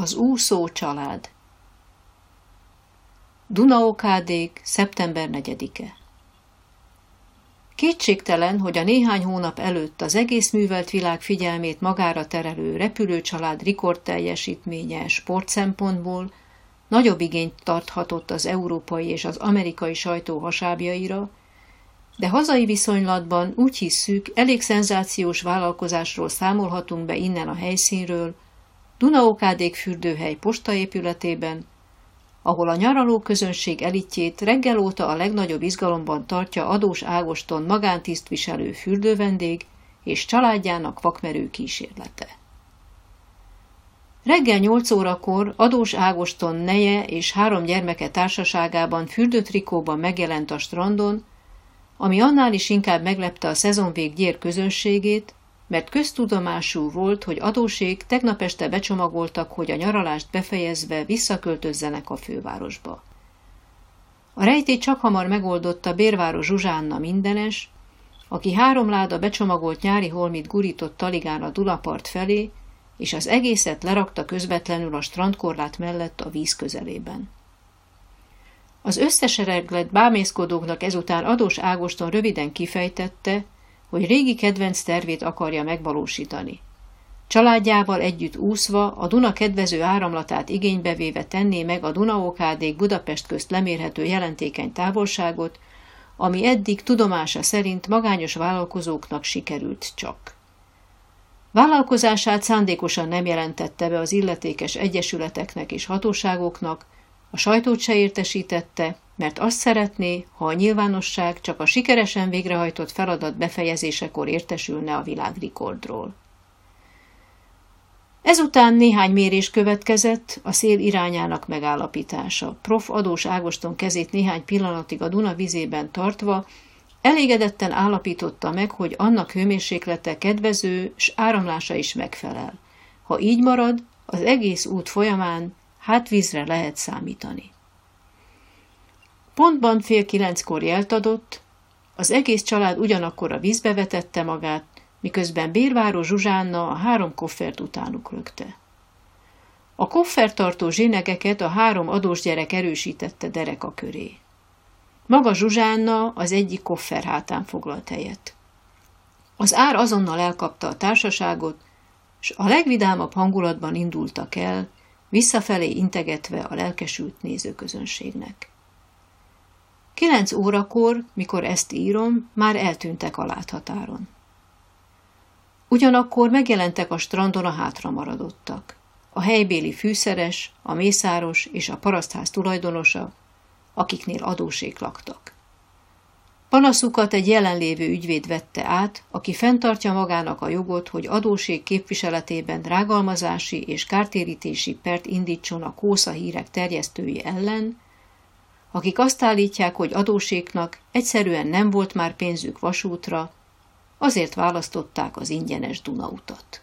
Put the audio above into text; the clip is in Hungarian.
Az úszó család. Dunaokádék, szeptember 4-e Kétségtelen, hogy a néhány hónap előtt az egész művelt világ figyelmét magára terelő repülőcsalád rekordteljesítménye sportszempontból nagyobb igényt tarthatott az európai és az amerikai sajtó hasábjaira, de hazai viszonylatban úgy hisszük, elég szenzációs vállalkozásról számolhatunk be innen a helyszínről, Dunaokádék fürdőhely postaépületében, ahol a nyaraló közönség elitjét reggel óta a legnagyobb izgalomban tartja Adós Ágoston magántisztviselő fürdővendég és családjának vakmerő kísérlete. Reggel nyolc órakor Adós Ágoston neje és három gyermeke társaságában fürdőtrikóban megjelent a strandon, ami annál is inkább meglepte a szezonvég gyér közönségét, mert köztudomású volt, hogy adóség tegnap este becsomagoltak, hogy a nyaralást befejezve visszaköltözzenek a fővárosba. A rejtét csak hamar megoldotta Bérváros Zsuzsánna mindenes, aki három láda becsomagolt nyári holmit gurított taligán a Dulapart felé, és az egészet lerakta közvetlenül a strandkorlát mellett a víz közelében. Az összesereglett bámészkodóknak ezután Adós Ágoston röviden kifejtette, hogy régi kedvenc tervét akarja megvalósítani. Családjával együtt úszva, a Duna kedvező áramlatát igénybe véve tenné meg a Dunaokádék Budapest közt lemérhető jelentékeny távolságot, ami eddig tudomása szerint magányos vállalkozóknak sikerült csak. Vállalkozását szándékosan nem jelentette be az illetékes egyesületeknek és hatóságoknak, a sajtót se értesítette, mert azt szeretné, ha a nyilvánosság csak a sikeresen végrehajtott feladat befejezésekor értesülne a világrikordról. Ezután néhány mérés következett, a szél irányának megállapítása. Prof. Adós Ágoston kezét néhány pillanatig a Duna vizében tartva, elégedetten állapította meg, hogy annak hőmérséklete kedvező, s áramlása is megfelel. Ha így marad, az egész út folyamán hát vízre lehet számítani. Pontban fél kilenckor jelt adott, az egész család ugyanakkor a vízbe vetette magát, miközben Bérváró Zsuzsánna a három koffert utánuk lökte. A koffertartó zsinegeket a három adós gyerek erősítette dereka köré. Maga Zsuzsánna az egyik koffer hátán foglalt helyet. Az ár azonnal elkapta a társaságot, s a legvidámabb hangulatban indultak el, visszafelé integetve a lelkesült nézőközönségnek. Kilenc órakor, mikor ezt írom, már eltűntek a láthatáron. Ugyanakkor megjelentek a strandon a hátra maradottak. A helybéli fűszeres, a mészáros és a parasztház tulajdonosa, akiknél adósék laktak. Panaszukat egy jelenlévő ügyvéd vette át, aki fenntartja magának a jogot, hogy adóség képviseletében rágalmazási és kártérítési pert indítson a kósza hírek terjesztői ellen, akik azt állítják, hogy adóséknak egyszerűen nem volt már pénzük vasútra, azért választották az ingyenes Dunautat.